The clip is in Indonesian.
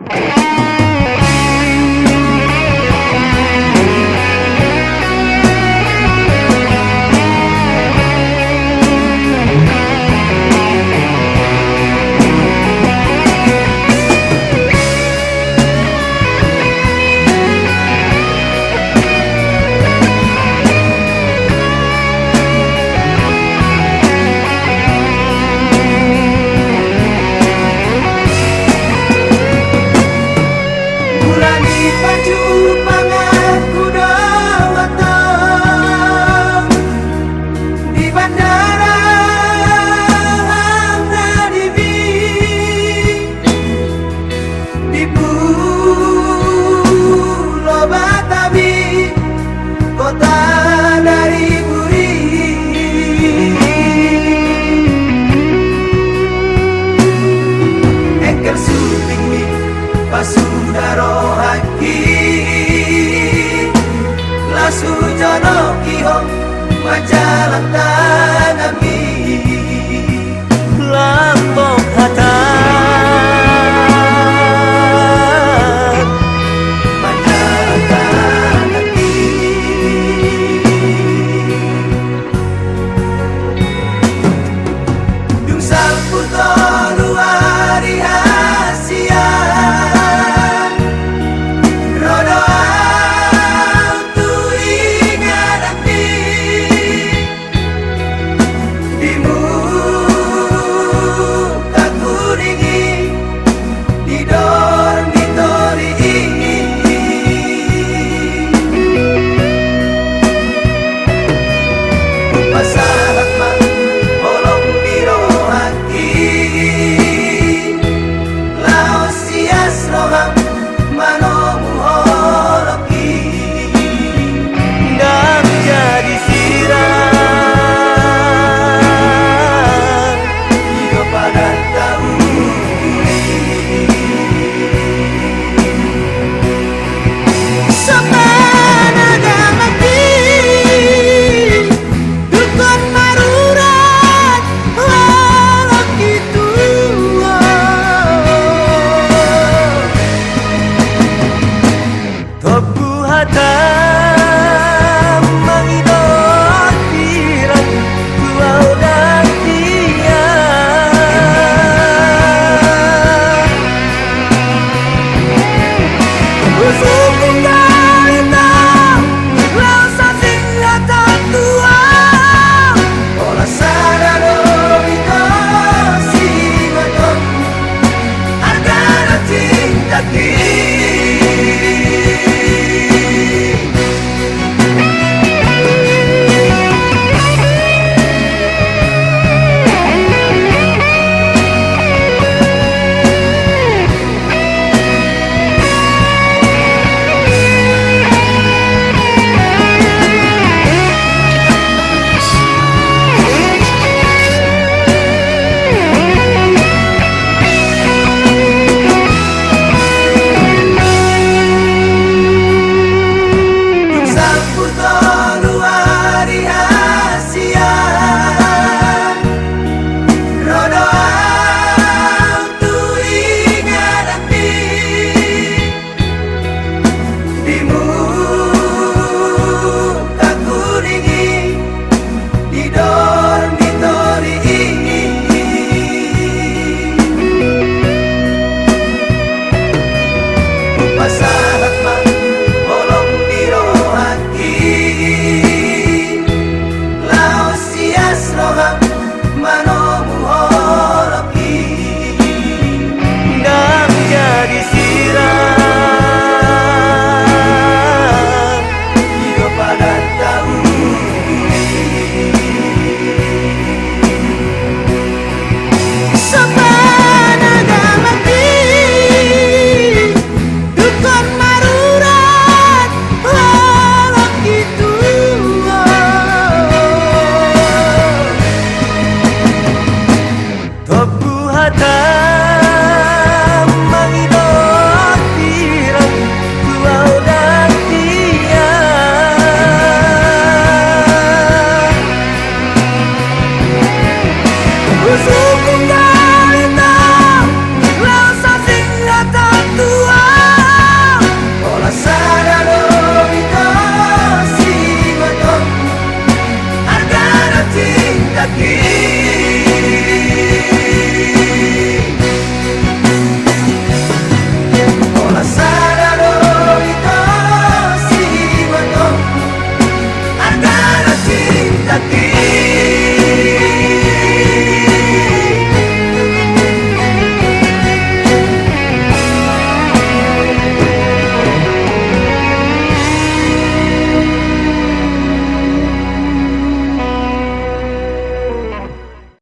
you aquí